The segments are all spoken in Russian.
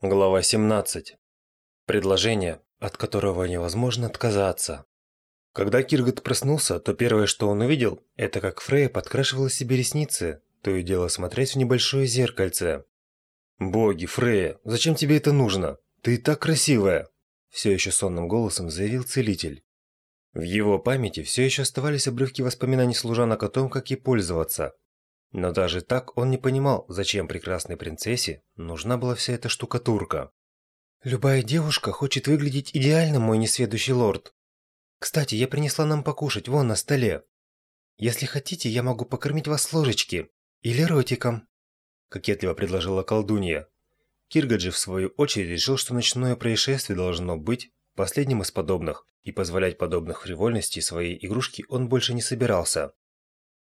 Глава 17. Предложение, от которого невозможно отказаться. Когда Киргат проснулся, то первое, что он увидел, это как Фрея подкрашивала себе ресницы, то и дело смотреть в небольшое зеркальце. «Боги, Фрея, зачем тебе это нужно? Ты и так красивая!» Все еще сонным голосом заявил целитель. В его памяти все еще оставались обрывки воспоминаний служанок о том, как ей пользоваться, но даже так он не понимал, зачем прекрасной принцессе нужна была вся эта штукатурка. «Любая девушка хочет выглядеть идеально, мой несведущий лорд. Кстати, я принесла нам покушать вон на столе. Если хотите, я могу покормить вас с ложечки. Или ротиком», – кокетливо предложила колдунья. Киргаджи, в свою очередь, решил, что ночное происшествие должно быть последним из подобных, и позволять подобных фривольностей своей игрушке он больше не собирался.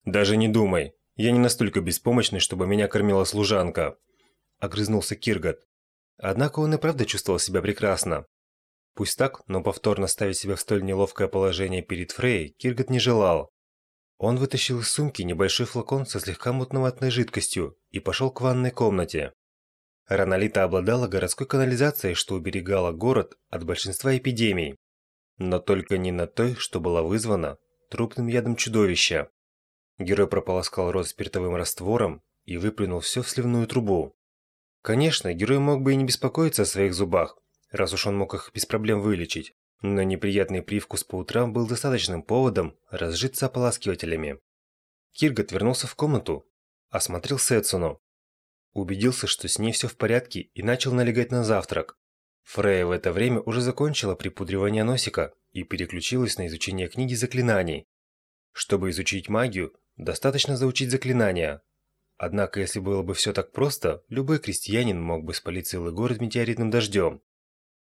«Даже не думай», я не настолько беспомощный, чтобы меня кормила служанка. Огрызнулся Киргат. Однако он и правда чувствовал себя прекрасно. Пусть так, но повторно ставить себя в столь неловкое положение перед Фрей Киргат не желал. Он вытащил из сумки небольшой флакон со слегка мутноватой жидкостью и пошел к ванной комнате. Ранолита обладала городской канализацией, что уберегала город от большинства эпидемий. Но только не на той, что была вызвана трупным ядом чудовища. Герой прополоскал рот спиртовым раствором и выплюнул все в сливную трубу. Конечно, герой мог бы и не беспокоиться о своих зубах, раз уж он мог их без проблем вылечить, но неприятный привкус по утрам был достаточным поводом разжиться ополаскивателями. Киргат вернулся в комнату, осмотрел Сетсуну, убедился, что с ней все в порядке и начал налегать на завтрак. Фрея в это время уже закончила припудривание носика и переключилась на изучение книги заклинаний. Чтобы изучить магию, Достаточно заучить заклинания. Однако, если было бы все так просто, любой крестьянин мог бы спалить целый город метеоритным дождем.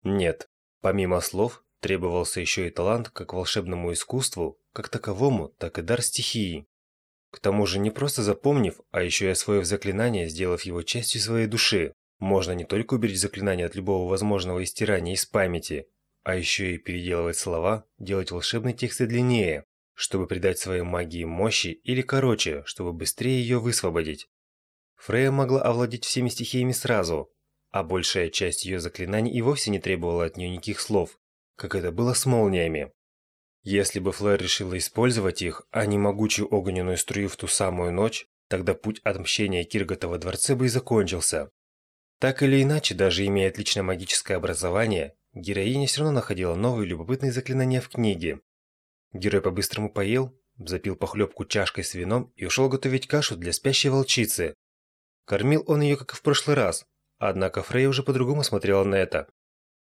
Нет, помимо слов, требовался еще и талант как волшебному искусству, как таковому, так и дар стихии. К тому же не просто запомнив, а еще и освоив заклинание, сделав его частью своей души, можно не только уберечь заклинание от любого возможного истирания из памяти, а еще и переделывать слова, делать волшебные тексты длиннее, чтобы придать своей магии мощи или короче, чтобы быстрее ее высвободить. Фрея могла овладеть всеми стихиями сразу, а большая часть ее заклинаний и вовсе не требовала от нее никаких слов, как это было с молниями. Если бы Флэр решила использовать их, а не могучую огненную струю в ту самую ночь, тогда путь отмщения Киргота во дворце бы и закончился. Так или иначе, даже имея отличное магическое образование, героиня все равно находила новые любопытные заклинания в книге, Герой по-быстрому поел, запил похлебку чашкой с вином и ушел готовить кашу для спящей волчицы. Кормил он ее, как и в прошлый раз, однако Фрей уже по-другому смотрела на это.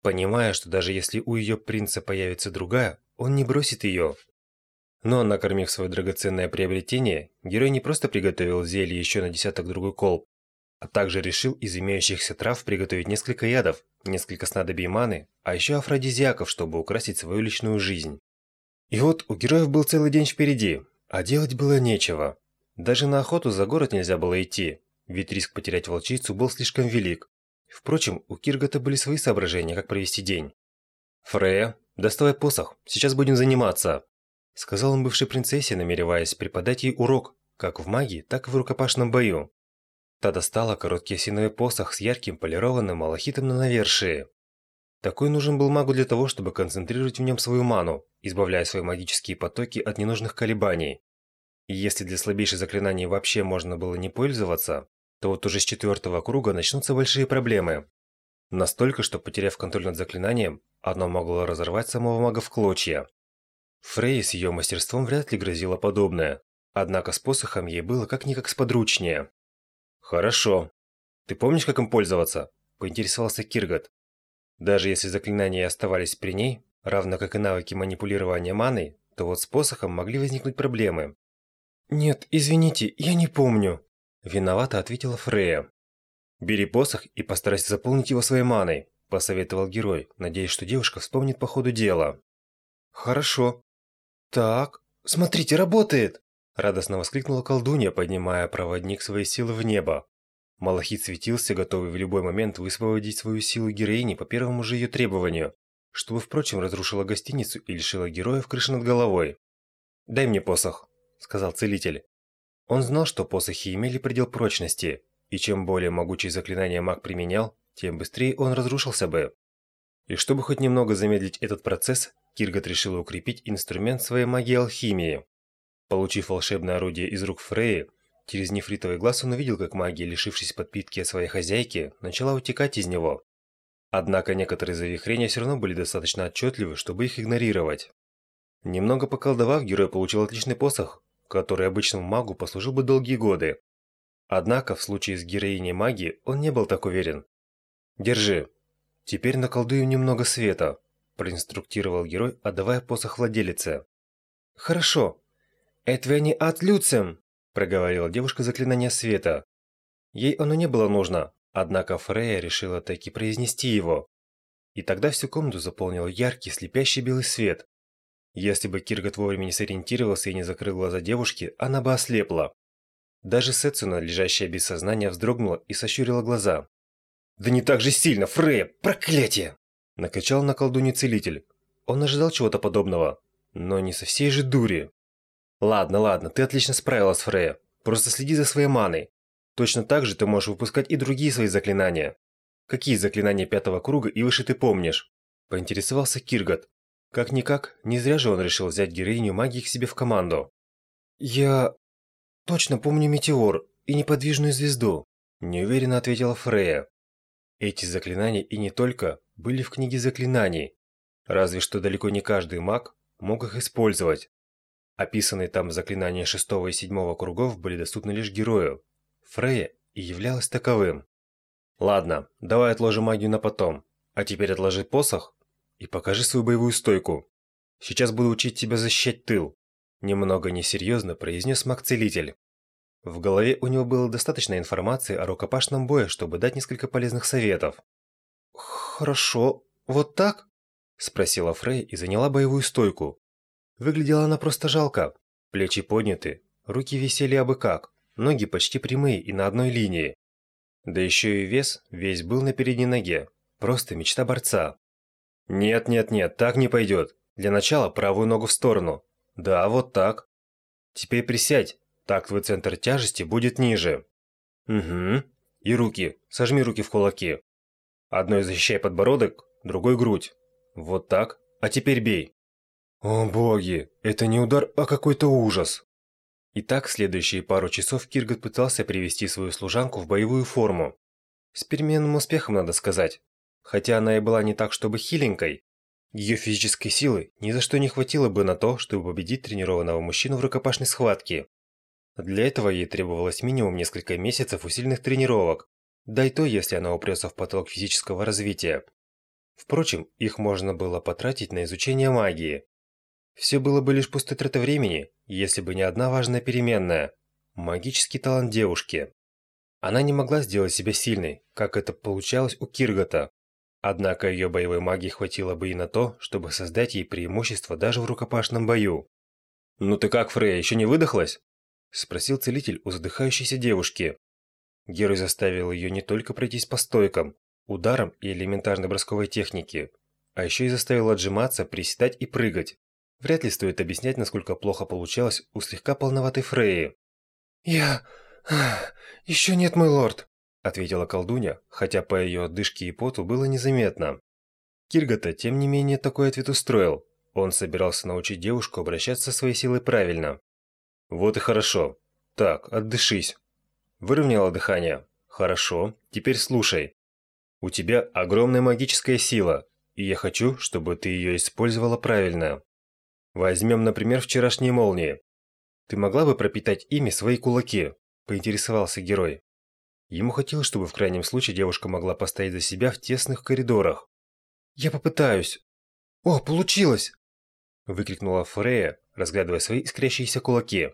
Понимая, что даже если у ее принца появится другая, он не бросит ее. Но, накормив свое драгоценное приобретение, герой не просто приготовил зелье еще на десяток другой колб, а также решил из имеющихся трав приготовить несколько ядов, несколько снадобий маны, а еще афродизиаков, чтобы украсить свою личную жизнь. И вот у героев был целый день впереди, а делать было нечего. Даже на охоту за город нельзя было идти, ведь риск потерять волчицу был слишком велик. Впрочем, у Киргота были свои соображения, как провести день. «Фрея, доставай посох, сейчас будем заниматься», сказал он бывшей принцессе, намереваясь преподать ей урок, как в магии, так и в рукопашном бою. Та достала короткий осиновый посох с ярким полированным малахитом на навершии. Такой нужен был магу для того, чтобы концентрировать в нем свою ману, избавляя свои магические потоки от ненужных колебаний. И если для слабейших заклинаний вообще можно было не пользоваться, то вот уже с четвертого круга начнутся большие проблемы. Настолько, что потеряв контроль над заклинанием, оно могло разорвать самого мага в клочья. Фрей с ее мастерством вряд ли грозило подобное, однако с посохом ей было как-никак сподручнее. «Хорошо. Ты помнишь, как им пользоваться?» – поинтересовался Киргат. Даже если заклинания оставались при ней, равно как и навыки манипулирования маной, то вот с посохом могли возникнуть проблемы. «Нет, извините, я не помню», – виновато ответила Фрея. «Бери посох и постарайся заполнить его своей маной», – посоветовал герой, надеясь, что девушка вспомнит по ходу дела. «Хорошо. Так, смотрите, работает!» – радостно воскликнула колдунья, поднимая проводник своей силы в небо. Малахит светился, готовый в любой момент высвободить свою силу героини по первому же ее требованию, чтобы, впрочем, разрушила гостиницу и лишила героев крыши над головой. «Дай мне посох», – сказал целитель. Он знал, что посохи имели предел прочности, и чем более могучие заклинания маг применял, тем быстрее он разрушился бы. И чтобы хоть немного замедлить этот процесс, Киргат решил укрепить инструмент своей магии алхимии. Получив волшебное орудие из рук Фреи, через нефритовый глаз он увидел, как магия, лишившись подпитки от своей хозяйки, начала утекать из него. Однако некоторые завихрения все равно были достаточно отчетливы, чтобы их игнорировать. Немного поколдовав, герой получил отличный посох, который обычному магу послужил бы долгие годы. Однако в случае с героиней магии он не был так уверен. «Держи. Теперь наколдуем немного света», – проинструктировал герой, отдавая посох владелице. «Хорошо. Это не от Люцем», – проговорила девушка заклинание света. Ей оно не было нужно, однако Фрея решила таки произнести его. И тогда всю комнату заполнил яркий, слепящий белый свет. Если бы Киргат вовремя не сориентировался и не закрыл глаза девушки, она бы ослепла. Даже Сетсуна, лежащая без сознания, вздрогнула и сощурила глаза. «Да не так же сильно, Фрея! Проклятие!» Накачал на колдуне целитель. Он ожидал чего-то подобного, но не со всей же дури. «Ладно, ладно, ты отлично справилась, Фрея. Просто следи за своей маной. Точно так же ты можешь выпускать и другие свои заклинания. Какие заклинания пятого круга и выше ты помнишь?» Поинтересовался Киргат. Как-никак, не зря же он решил взять героиню магии к себе в команду. «Я точно помню Метеор и Неподвижную Звезду», неуверенно ответила Фрея. Эти заклинания и не только были в книге заклинаний, разве что далеко не каждый маг мог их использовать. Описанные там заклинания шестого и седьмого кругов были доступны лишь герою. Фрея и являлась таковым. Ладно, давай отложим магию на потом. А теперь отложи посох и покажи свою боевую стойку. Сейчас буду учить тебя защищать тыл. Немного несерьезно произнес маг-целитель. В голове у него было достаточно информации о рукопашном бое, чтобы дать несколько полезных советов. «Хорошо, вот так?» – спросила Фрей и заняла боевую стойку. Выглядела она просто жалко. Плечи подняты, руки висели абы как, ноги почти прямые и на одной линии. Да еще и вес весь был на передней ноге. Просто мечта борца. «Нет, нет, нет, так не пойдет. Для начала правую ногу в сторону. Да, вот так. Теперь присядь так твой центр тяжести будет ниже. Угу. И руки. Сожми руки в кулаки. Одной защищай подбородок, другой грудь. Вот так. А теперь бей. О боги, это не удар, а какой-то ужас. Итак, следующие пару часов Киргат пытался привести свою служанку в боевую форму. С переменным успехом, надо сказать. Хотя она и была не так, чтобы хиленькой, ее физической силы ни за что не хватило бы на то, чтобы победить тренированного мужчину в рукопашной схватке. Для этого ей требовалось минимум несколько месяцев усиленных тренировок, да и то, если она упрется в потолок физического развития. Впрочем, их можно было потратить на изучение магии. Все было бы лишь пустой тратой времени, если бы не одна важная переменная – магический талант девушки. Она не могла сделать себя сильной, как это получалось у Киргота. Однако ее боевой магии хватило бы и на то, чтобы создать ей преимущество даже в рукопашном бою. «Ну ты как, Фрея, еще не выдохлась?» – спросил целитель у задыхающейся девушки. Герой заставил ее не только пройтись по стойкам, ударам и элементарной бросковой технике, а еще и заставил отжиматься, приседать и прыгать. Вряд ли стоит объяснять, насколько плохо получалось у слегка полноватой Фреи. «Я... еще нет, мой лорд», – ответила колдунья, хотя по ее отдышке и поту было незаметно. Киргата, тем не менее, такой ответ устроил. Он собирался научить девушку обращаться со своей силой правильно. Вот и хорошо. Так, отдышись. Выровняла дыхание. Хорошо, теперь слушай. У тебя огромная магическая сила, и я хочу, чтобы ты ее использовала правильно. Возьмем, например, вчерашние молнии. Ты могла бы пропитать ими свои кулаки? Поинтересовался герой. Ему хотелось, чтобы в крайнем случае девушка могла постоять за себя в тесных коридорах. «Я попытаюсь!» «О, получилось!» Выкрикнула Фрея, разглядывая свои искрящиеся кулаки.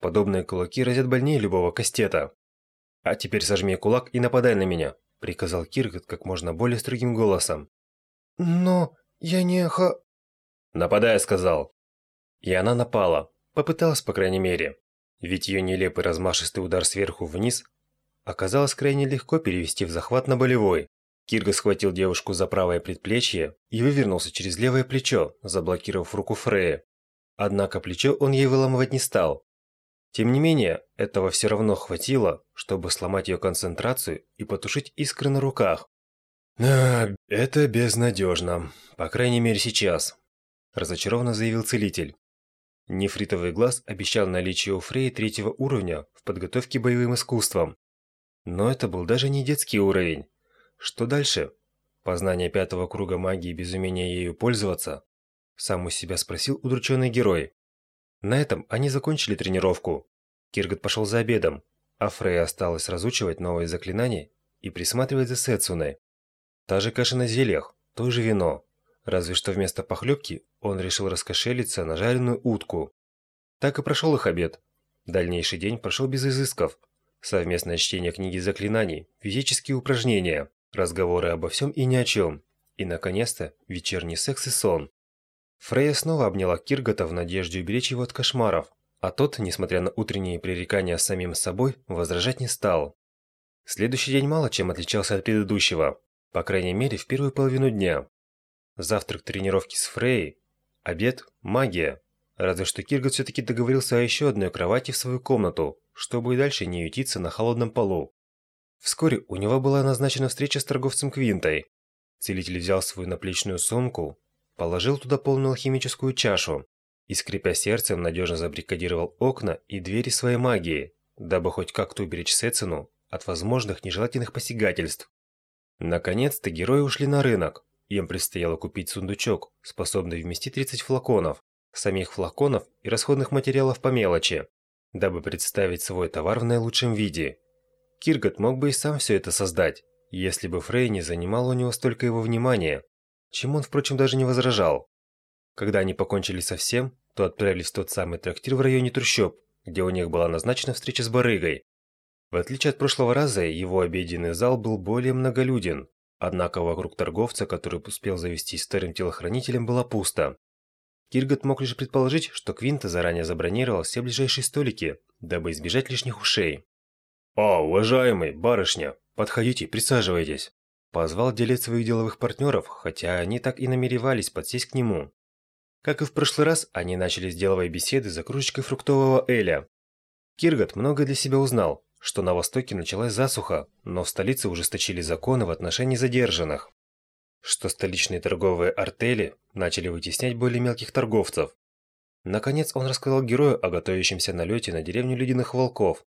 Подобные кулаки разят больнее любого кастета. «А теперь сожми кулак и нападай на меня», – приказал Киргат как можно более строгим голосом. «Но я не ха...» «Нападай», – сказал. И она напала. Попыталась, по крайней мере. Ведь ее нелепый размашистый удар сверху вниз оказалось крайне легко перевести в захват на болевой. Кирга схватил девушку за правое предплечье и вывернулся через левое плечо, заблокировав руку Фрея. Однако плечо он ей выламывать не стал. Тем не менее, этого все равно хватило, чтобы сломать ее концентрацию и потушить искры на руках. А, это безнадежно. По крайней мере сейчас. Разочарованно заявил целитель. Нефритовый глаз обещал наличие у Фреи третьего уровня в подготовке боевым искусствам. Но это был даже не детский уровень. Что дальше? Познание пятого круга магии без умения ею пользоваться? Сам у себя спросил удрученный герой. На этом они закончили тренировку. Киргат пошел за обедом, а Фрея осталась разучивать новые заклинания и присматривать за Сетсуной. Та же каша на зельях, то же вино. Разве что вместо похлебки он решил раскошелиться на жареную утку. Так и прошел их обед. Дальнейший день прошел без изысков. Совместное чтение книги заклинаний, физические упражнения, разговоры обо всем и ни о чем. И, наконец-то, вечерний секс и сон. Фрейя снова обняла Киргота в надежде уберечь его от кошмаров, а тот, несмотря на утренние пререкания с самим собой, возражать не стал. Следующий день мало чем отличался от предыдущего, по крайней мере в первую половину дня. Завтрак тренировки с Фрей, обед – магия. Разве что Киргот все-таки договорился о еще одной кровати в свою комнату, чтобы и дальше не ютиться на холодном полу. Вскоре у него была назначена встреча с торговцем Квинтой. Целитель взял свою наплечную сумку, положил туда полную алхимическую чашу и, скрипя сердцем, надежно забрикадировал окна и двери своей магии, дабы хоть как-то уберечь Сецину от возможных нежелательных посягательств. Наконец-то герои ушли на рынок, им предстояло купить сундучок, способный вместить 30 флаконов, самих флаконов и расходных материалов по мелочи, дабы представить свой товар в наилучшем виде. Киргот мог бы и сам все это создать, если бы Фрей не занимал у него столько его внимания, чем он, впрочем, даже не возражал. Когда они покончили со всем, то отправились в тот самый трактир в районе трущоб, где у них была назначена встреча с барыгой. В отличие от прошлого раза, его обеденный зал был более многолюден, Однако вокруг торговца, который успел завестись старым телохранителем, было пусто. Киргот мог лишь предположить, что Квинта заранее забронировал все ближайшие столики, дабы избежать лишних ушей. «О, уважаемый, барышня, подходите, присаживайтесь!» Позвал делец своих деловых партнеров, хотя они так и намеревались подсесть к нему. Как и в прошлый раз, они начали с деловой беседы за кружечкой фруктового эля. Киргот много для себя узнал, что на Востоке началась засуха, но в столице ужесточили законы в отношении задержанных. Что столичные торговые артели начали вытеснять более мелких торговцев. Наконец он рассказал герою о готовящемся налете на деревню Ледяных Волков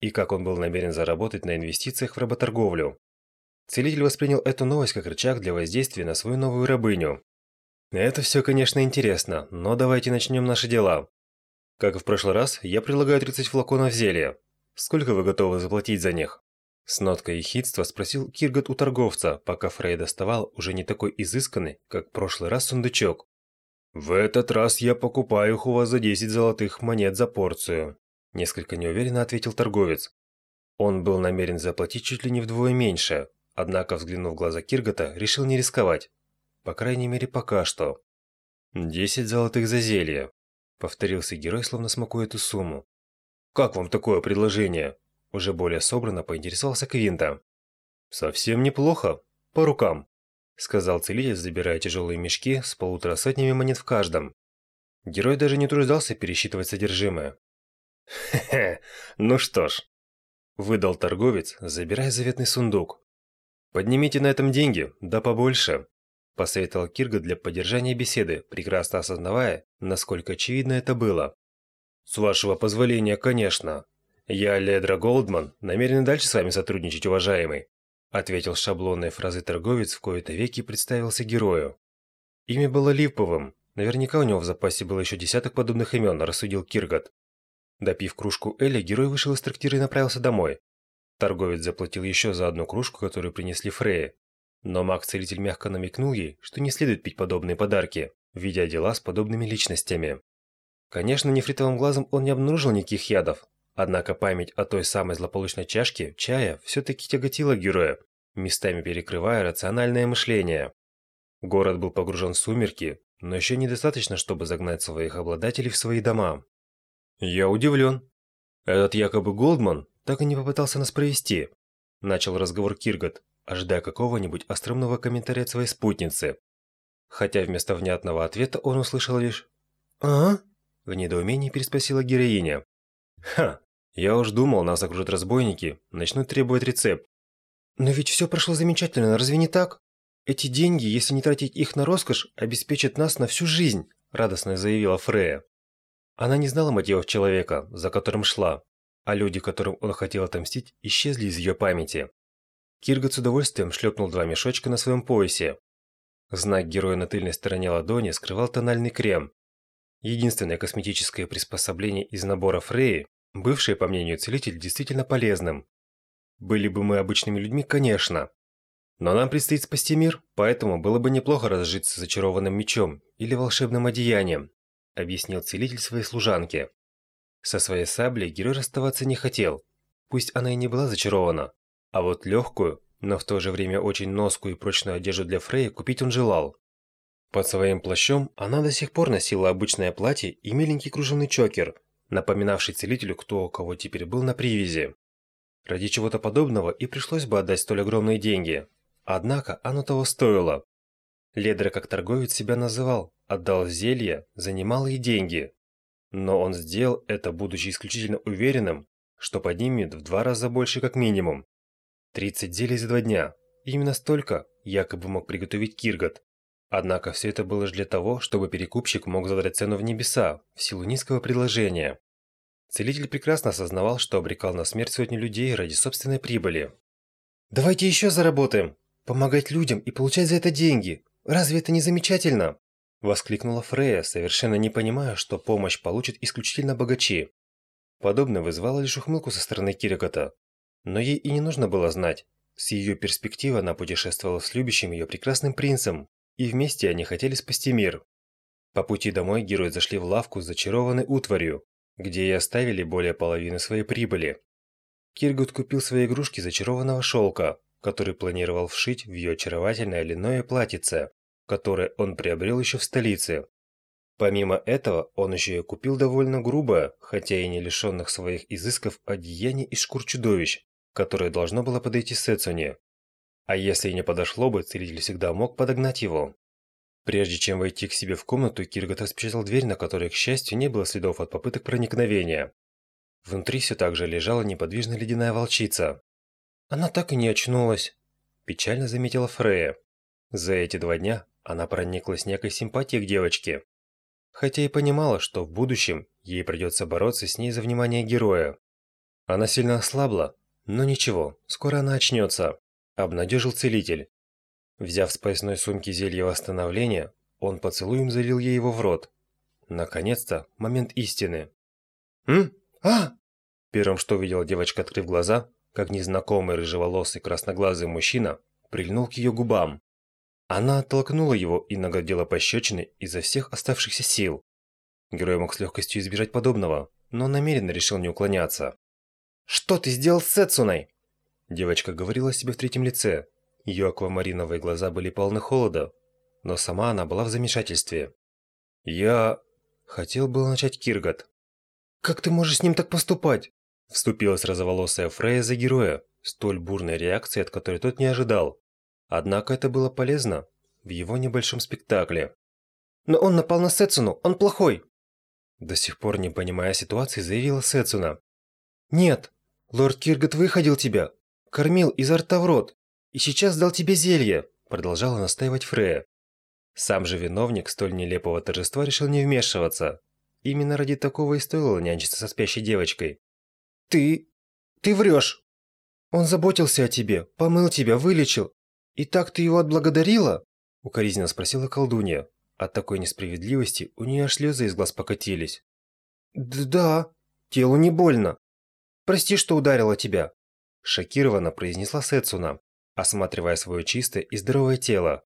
и как он был намерен заработать на инвестициях в работорговлю. Целитель воспринял эту новость как рычаг для воздействия на свою новую рабыню. Это все, конечно, интересно, но давайте начнем наши дела. Как и в прошлый раз, я предлагаю 30 флаконов зелья. Сколько вы готовы заплатить за них? С ноткой ехидства спросил Киргот у торговца, пока Фрей доставал уже не такой изысканный, как в прошлый раз сундучок. «В этот раз я покупаю их у вас за 10 золотых монет за порцию», несколько неуверенно ответил торговец. Он был намерен заплатить чуть ли не вдвое меньше, однако, взглянув в глаза Киргота, решил не рисковать. По крайней мере, пока что. «Десять золотых за зелье», — повторился герой, словно смакуя эту сумму. «Как вам такое предложение?» Уже более собрано поинтересовался Квинта. «Совсем неплохо. По рукам», — сказал целитель, забирая тяжелые мешки с полутора сотнями монет в каждом. Герой даже не труждался пересчитывать содержимое. «Хе-хе, ну что ж», — выдал торговец, забирая заветный сундук. «Поднимите на этом деньги, да побольше», — посоветовал Кирга для поддержания беседы, прекрасно осознавая, насколько очевидно это было. «С вашего позволения, конечно. Я, Ледра Голдман, намерен дальше с вами сотрудничать, уважаемый», ответил шаблонной фразой торговец, в кои-то веки представился герою. Имя было липовым. Наверняка у него в запасе было еще десяток подобных имен, рассудил Киргат. Допив кружку Эля, герой вышел из трактира и направился домой. Торговец заплатил еще за одну кружку, которую принесли Фрее. Но маг-целитель мягко намекнул ей, что не следует пить подобные подарки, видя дела с подобными личностями. Конечно, нефритовым глазом он не обнаружил никаких ядов, однако память о той самой злополучной чашке чая все-таки тяготила героя, местами перекрывая рациональное мышление. Город был погружен в сумерки, но еще недостаточно, чтобы загнать своих обладателей в свои дома. «Я удивлен. Этот якобы Голдман так и не попытался нас провести», начал разговор Киргот, ожидая какого-нибудь остромного комментария от своей спутницы. Хотя вместо внятного ответа он услышал лишь «А?», в недоумении переспросила героиня. «Ха, я уж думал, нас окружат разбойники, начнут требовать рецепт». «Но ведь все прошло замечательно, разве не так?» Эти деньги, если не тратить их на роскошь, обеспечат нас на всю жизнь», – радостно заявила Фрея. Она не знала мотивов человека, за которым шла, а люди, которым он хотел отомстить, исчезли из ее памяти. Киргат с удовольствием шлепнул два мешочка на своем поясе. Знак героя на тыльной стороне ладони скрывал тональный крем. Единственное косметическое приспособление из набора Фреи, бывшее, по мнению целитель, действительно полезным. Были бы мы обычными людьми, конечно. Но нам предстоит спасти мир, поэтому было бы неплохо разжиться зачарованным мечом или волшебным одеянием, объяснил целитель своей служанке. Со своей саблей герой расставаться не хотел, пусть она и не была зачарована, а вот легкую, но в то же время очень носкую и прочную одежду для Фреи купить он желал. Под своим плащом она до сих пор носила обычное платье и миленький кружевный чокер, напоминавший целителю, кто у кого теперь был на привязи. Ради чего-то подобного и пришлось бы отдать столь огромные деньги. Однако оно того стоило. Ледер, как торговец себя называл, отдал зелье за немалые деньги. Но он сделал это, будучи исключительно уверенным, что поднимет в два раза больше как минимум. 30 зелий за два дня. Именно столько якобы мог приготовить Киргат. Однако все это было лишь для того, чтобы перекупщик мог задрать цену в небеса в силу низкого предложения. Целитель прекрасно осознавал, что обрекал на смерть сотни людей ради собственной прибыли. «Давайте еще заработаем!» Помогать людям и получать за это деньги. Разве это не замечательно? Воскликнула Фрея, совершенно не понимая, что помощь получат исключительно богачи. Подобное вызвало лишь ухмылку со стороны Кирикота. Но ей и не нужно было знать. С ее перспективы она путешествовала с любящим ее прекрасным принцем, и вместе они хотели спасти мир. По пути домой герои зашли в лавку с зачарованной утварью, где и оставили более половины своей прибыли. Киргут купил свои игрушки зачарованного шелка, который планировал вшить в ее очаровательное льняное платьице, которое он приобрел еще в столице. Помимо этого, он еще и купил довольно грубое, хотя и не лишенных своих изысков, одеяние из шкур чудовищ, которое должно было подойти Сэцуне. А если и не подошло бы, целитель всегда мог подогнать его. Прежде чем войти к себе в комнату, Киргат распечатал дверь, на которой, к счастью, не было следов от попыток проникновения. Внутри все так же лежала неподвижная ледяная волчица. Она так и не очнулась, печально заметила Фрея. За эти два дня она прониклась некой симпатией к девочке, хотя и понимала, что в будущем ей придется бороться с ней за внимание героя. Она сильно ослабла, но ничего, скоро она очнется, обнадежил целитель. Взяв с поясной сумки зелье восстановления, он поцелуем залил ей его в рот. Наконец-то, момент истины. «М? А!» Первым, что увидела девочка, открыв глаза, как незнакомый рыжеволосый красноглазый мужчина прильнул к ее губам. Она оттолкнула его и наградила пощечины изо всех оставшихся сил. Герой мог с легкостью избежать подобного, но намеренно решил не уклоняться. «Что ты сделал с Сетсуной?» Девочка говорила себе в третьем лице. Ее аквамариновые глаза были полны холода, но сама она была в замешательстве. «Я...» Хотел было начать Киргат. «Как ты можешь с ним так поступать? Вступилась розоволосая Фрея за героя, столь бурной реакции, от которой тот не ожидал. Однако это было полезно в его небольшом спектакле. «Но он напал на Сетсуну, он плохой!» До сих пор не понимая ситуации, заявила Сетсуна. «Нет, лорд Киргат выходил тебя, кормил изо рта в рот, и сейчас дал тебе зелье», продолжала настаивать Фрея. Сам же виновник столь нелепого торжества решил не вмешиваться. Именно ради такого и стоило нянчиться со спящей девочкой. «Ты... ты врешь. Он заботился о тебе, помыл тебя, вылечил. И так ты его отблагодарила?» Укоризненно спросила колдунья. От такой несправедливости у нее аж слезы из глаз покатились. «Да, телу не больно. Прости, что ударила тебя», шокированно произнесла Сетсуна, осматривая свое чистое и здоровое тело.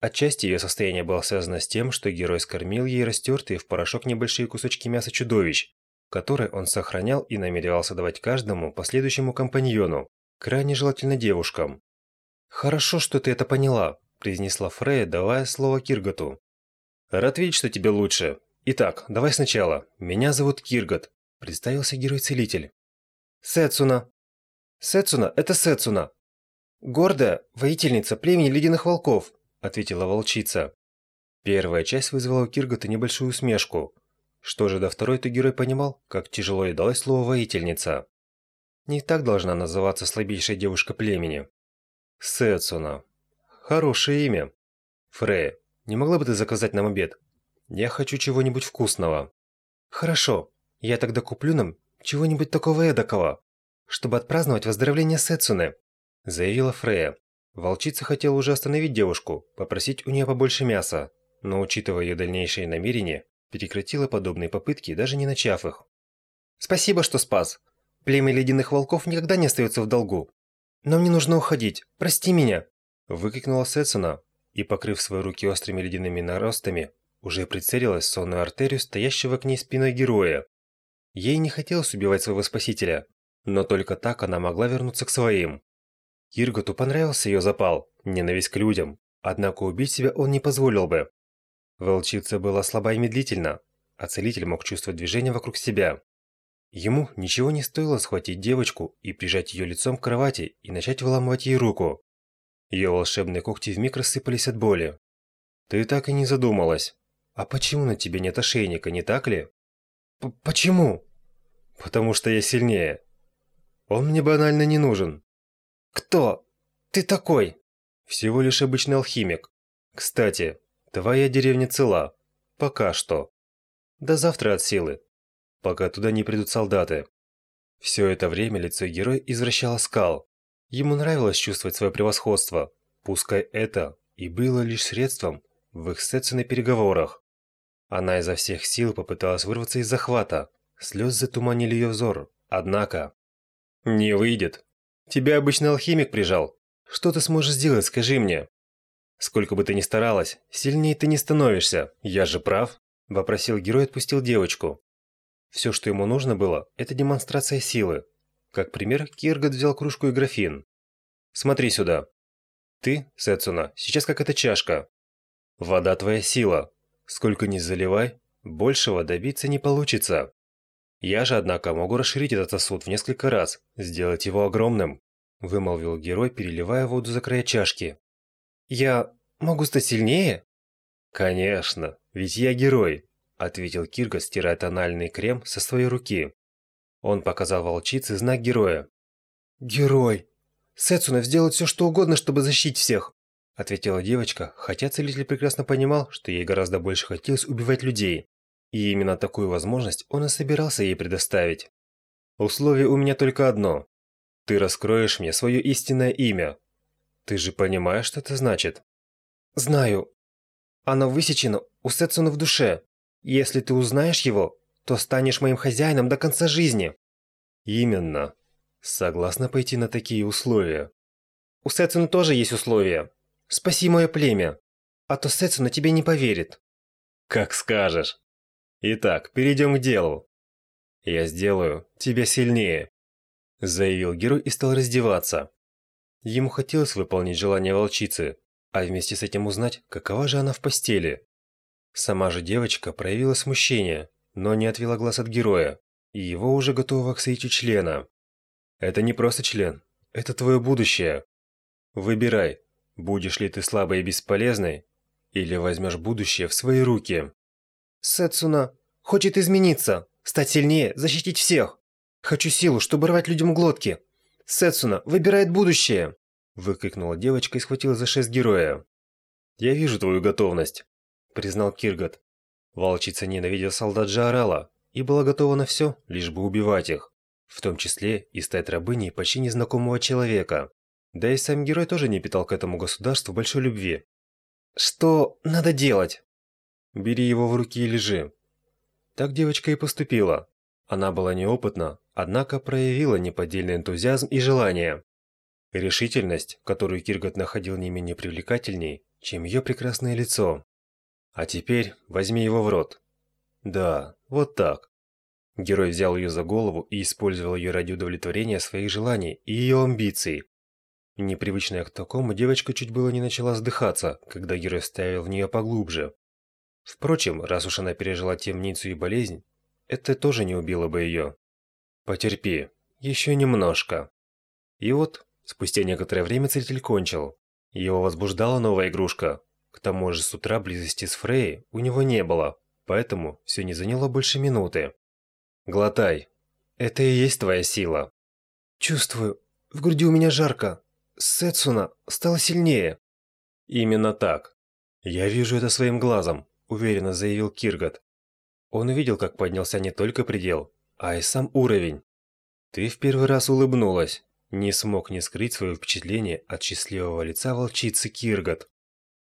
Отчасти ее состояние было связано с тем, что герой скормил ей растертые в порошок небольшие кусочки мяса чудовищ, который он сохранял и намеревался давать каждому последующему компаньону, крайне желательно девушкам. «Хорошо, что ты это поняла», – произнесла Фрея, давая слово Киргату. «Рад видеть, что тебе лучше. Итак, давай сначала. Меня зовут Киргат», – представился герой-целитель. «Сетсуна». «Сетсуна – это Сетсуна. Гордая воительница племени ледяных волков», – ответила волчица. Первая часть вызвала у Киргата небольшую усмешку – что же до второй, то герой понимал, как тяжело ей далось слово «воительница». Не так должна называться слабейшая девушка племени. Сэцуна. Хорошее имя. Фрея, не могла бы ты заказать нам обед? Я хочу чего-нибудь вкусного. Хорошо, я тогда куплю нам чего-нибудь такого эдакого, чтобы отпраздновать выздоровление Сэцуне, заявила Фрея. Волчица хотела уже остановить девушку, попросить у нее побольше мяса, но, учитывая ее дальнейшие намерения, прекратила подобные попытки, даже не начав их. «Спасибо, что спас. Племя ледяных волков никогда не остается в долгу. Но мне нужно уходить. Прости меня!» Выкрикнула Сетсуна и, покрыв свои руки острыми ледяными наростами, уже прицелилась в сонную артерию стоящего к ней спиной героя. Ей не хотелось убивать своего спасителя, но только так она могла вернуться к своим. Кирготу понравился ее запал, ненависть к людям, однако убить себя он не позволил бы. Волчица была слаба и медлительна, а целитель мог чувствовать движение вокруг себя. Ему ничего не стоило схватить девочку и прижать ее лицом к кровати и начать выламывать ей руку. Ее волшебные когти вмиг рассыпались от боли. Ты так и не задумалась. А почему на тебе нет ошейника, не так ли? П почему? Потому что я сильнее. Он мне банально не нужен. Кто? Ты такой? Всего лишь обычный алхимик. Кстати, твоя деревня цела. Пока что. До завтра от силы. Пока туда не придут солдаты. Все это время лицо героя извращало скал. Ему нравилось чувствовать свое превосходство, пускай это и было лишь средством в их сцене переговорах. Она изо всех сил попыталась вырваться из захвата. Слезы затуманили ее взор. Однако... «Не выйдет. Тебя обычный алхимик прижал. Что ты сможешь сделать, скажи мне?» «Сколько бы ты ни старалась, сильнее ты не становишься. Я же прав?» Вопросил герой и отпустил девочку. Все, что ему нужно было, это демонстрация силы. Как пример, Киргат взял кружку и графин. «Смотри сюда. Ты, Сэцуна, сейчас как эта чашка. Вода твоя сила. Сколько ни заливай, большего добиться не получится. Я же, однако, могу расширить этот сосуд в несколько раз, сделать его огромным, вымолвил герой, переливая воду за края чашки. Я могу стать сильнее? Конечно, ведь я герой, ответил Кирга, стирая тональный крем со своей руки. Он показал волчице знак героя. Герой. Сэцуна сделает все, что угодно, чтобы защитить всех ответила девочка, хотя целитель прекрасно понимал, что ей гораздо больше хотелось убивать людей. И именно такую возможность он и собирался ей предоставить. Условие у меня только одно. Ты раскроешь мне свое истинное имя. Ты же понимаешь, что это значит? Знаю. Оно высечено у Сетсуна в душе. Если ты узнаешь его, то станешь моим хозяином до конца жизни. Именно. Согласна пойти на такие условия. У Сетсуна тоже есть условия. Спаси мое племя, а то Сетсу на тебе не поверит. Как скажешь. Итак, перейдем к делу. Я сделаю тебя сильнее, заявил герой и стал раздеваться. Ему хотелось выполнить желание волчицы, а вместе с этим узнать, какова же она в постели. Сама же девочка проявила смущение, но не отвела глаз от героя, и его уже готова к соитию члена. Это не просто член, это твое будущее. Выбирай, Будешь ли ты слабой и бесполезной, или возьмешь будущее в свои руки? Сэцуна хочет измениться, стать сильнее, защитить всех. Хочу силу, чтобы рвать людям глотки. Сэцуна выбирает будущее. Выкрикнула девочка и схватила за шест героя. «Я вижу твою готовность», – признал Киргат. Волчица ненавидела солдат Джаарала и была готова на все, лишь бы убивать их, в том числе и стать рабыней почти незнакомого человека. Да и сам герой тоже не питал к этому государству большой любви. Что надо делать? Бери его в руки и лежи. Так девочка и поступила. Она была неопытна, однако проявила неподдельный энтузиазм и желание. Решительность, которую Киргат находил не менее привлекательней, чем ее прекрасное лицо. А теперь возьми его в рот. Да, вот так. Герой взял ее за голову и использовал ее ради удовлетворения своих желаний и ее амбиций, Непривычная к такому, девочка чуть было не начала сдыхаться, когда герой ставил в нее поглубже. Впрочем, раз уж она пережила темницу и болезнь, это тоже не убило бы ее. Потерпи, еще немножко. И вот, спустя некоторое время целитель кончил. Его возбуждала новая игрушка. К тому же с утра близости с Фрей у него не было, поэтому все не заняло больше минуты. Глотай. Это и есть твоя сила. Чувствую, в груди у меня жарко. Сэцуна стала сильнее. Именно так. Я вижу это своим глазом, уверенно заявил Киргат. Он увидел, как поднялся не только предел, а и сам уровень. Ты в первый раз улыбнулась. Не смог не скрыть свое впечатление от счастливого лица волчицы Киргат.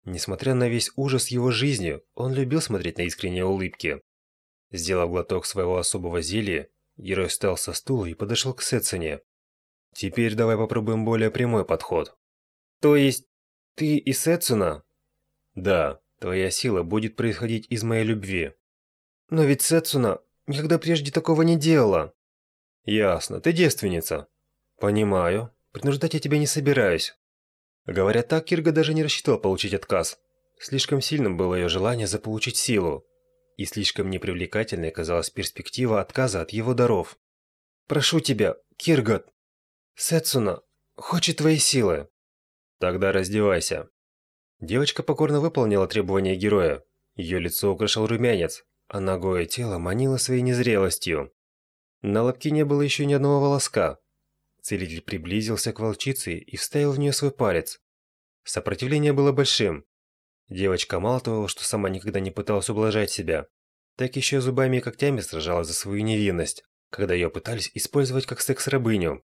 Несмотря на весь ужас его жизни, он любил смотреть на искренние улыбки. Сделав глоток своего особого зелья, герой встал со стула и подошел к Сетсоне. Теперь давай попробуем более прямой подход. То есть, ты и Сетсуна? Да, твоя сила будет происходить из моей любви. Но ведь Сетсуна никогда прежде такого не делала. Ясно, ты девственница. Понимаю. Принуждать я тебя не собираюсь. Говоря так, Кирга даже не рассчитывал получить отказ. Слишком сильным было ее желание заполучить силу. И слишком непривлекательной казалась перспектива отказа от его даров. «Прошу тебя, Киргат, Сетсуна хочет твоей силы». «Тогда раздевайся». Девочка покорно выполнила требования героя. Ее лицо украшал румянец, а ногое тело манило своей незрелостью. На лобке не было еще ни одного волоска, Целитель приблизился к волчице и вставил в нее свой палец. Сопротивление было большим. Девочка мало что сама никогда не пыталась ублажать себя, так еще зубами и когтями сражалась за свою невинность, когда ее пытались использовать как секс-рабыню.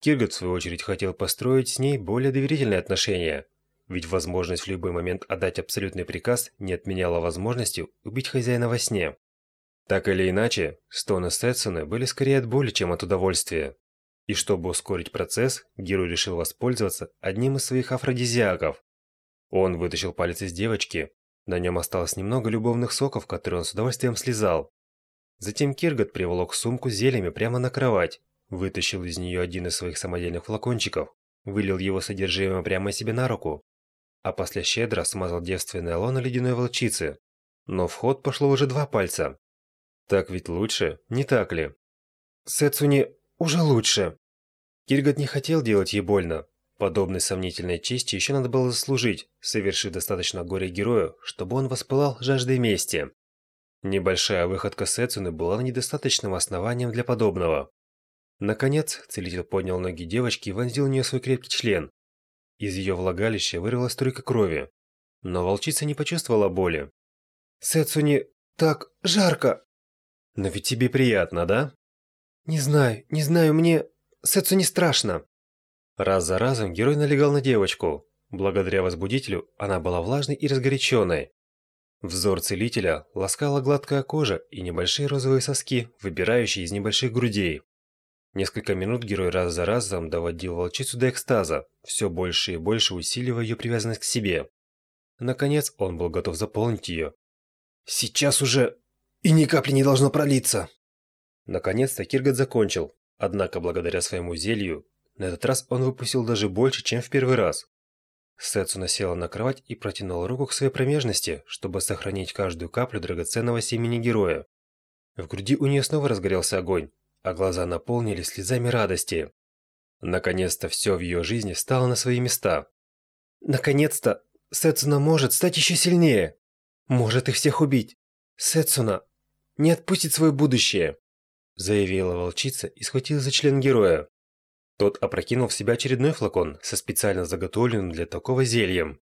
Киргат, в свою очередь, хотел построить с ней более доверительные отношения, ведь возможность в любой момент отдать абсолютный приказ не отменяла возможности убить хозяина во сне. Так или иначе, стоны Сетсуны были скорее от боли, чем от удовольствия. И чтобы ускорить процесс, герой решил воспользоваться одним из своих афродизиаков. Он вытащил палец из девочки. На нем осталось немного любовных соков, которые он с удовольствием слезал. Затем Киргат приволок сумку с зельями прямо на кровать, вытащил из нее один из своих самодельных флакончиков, вылил его содержимое прямо себе на руку, а после щедро смазал девственное лоно ледяной волчицы. Но в ход пошло уже два пальца. Так ведь лучше, не так ли? Сэцуни уже лучше. Киргат не хотел делать ей больно. Подобной сомнительной чести еще надо было заслужить, совершив достаточно горе герою, чтобы он воспылал жаждой мести. Небольшая выходка Сэцуны была недостаточным основанием для подобного. Наконец, целитель поднял ноги девочки и вонзил в нее свой крепкий член. Из ее влагалища вырвалась струйка крови. Но волчица не почувствовала боли. «Сэцуни, так жарко!» «Но ведь тебе приятно, да?» «Не знаю, не знаю, мне... Не страшно». Раз за разом герой налегал на девочку. Благодаря возбудителю она была влажной и разгоряченной. Взор целителя ласкала гладкая кожа и небольшие розовые соски, выбирающие из небольших грудей. Несколько минут герой раз за разом доводил волчицу до экстаза, все больше и больше усиливая ее привязанность к себе. Наконец, он был готов заполнить ее. «Сейчас уже и ни капли не должно пролиться!» Наконец-то Киргат закончил, однако благодаря своему зелью, на этот раз он выпустил даже больше, чем в первый раз. Сэцуна села на кровать и протянула руку к своей промежности, чтобы сохранить каждую каплю драгоценного семени героя. В груди у нее снова разгорелся огонь, а глаза наполнились слезами радости. Наконец-то все в ее жизни стало на свои места. Наконец-то Сэцуна может стать еще сильнее. Может их всех убить. Сэцуна не отпустит свое будущее заявила волчица и схватила за член героя. Тот опрокинул в себя очередной флакон со специально заготовленным для такого зельем.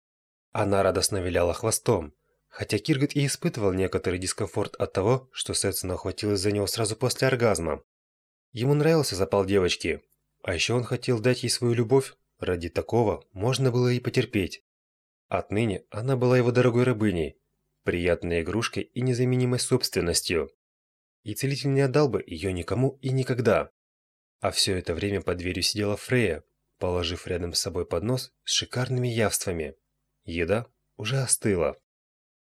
Она радостно виляла хвостом, хотя Киргат и испытывал некоторый дискомфорт от того, что Сетсуна охватилась за него сразу после оргазма. Ему нравился запал девочки, а еще он хотел дать ей свою любовь, ради такого можно было и потерпеть. Отныне она была его дорогой рабыней, приятной игрушкой и незаменимой собственностью и целитель не отдал бы ее никому и никогда. А все это время под дверью сидела Фрея, положив рядом с собой поднос с шикарными явствами. Еда уже остыла.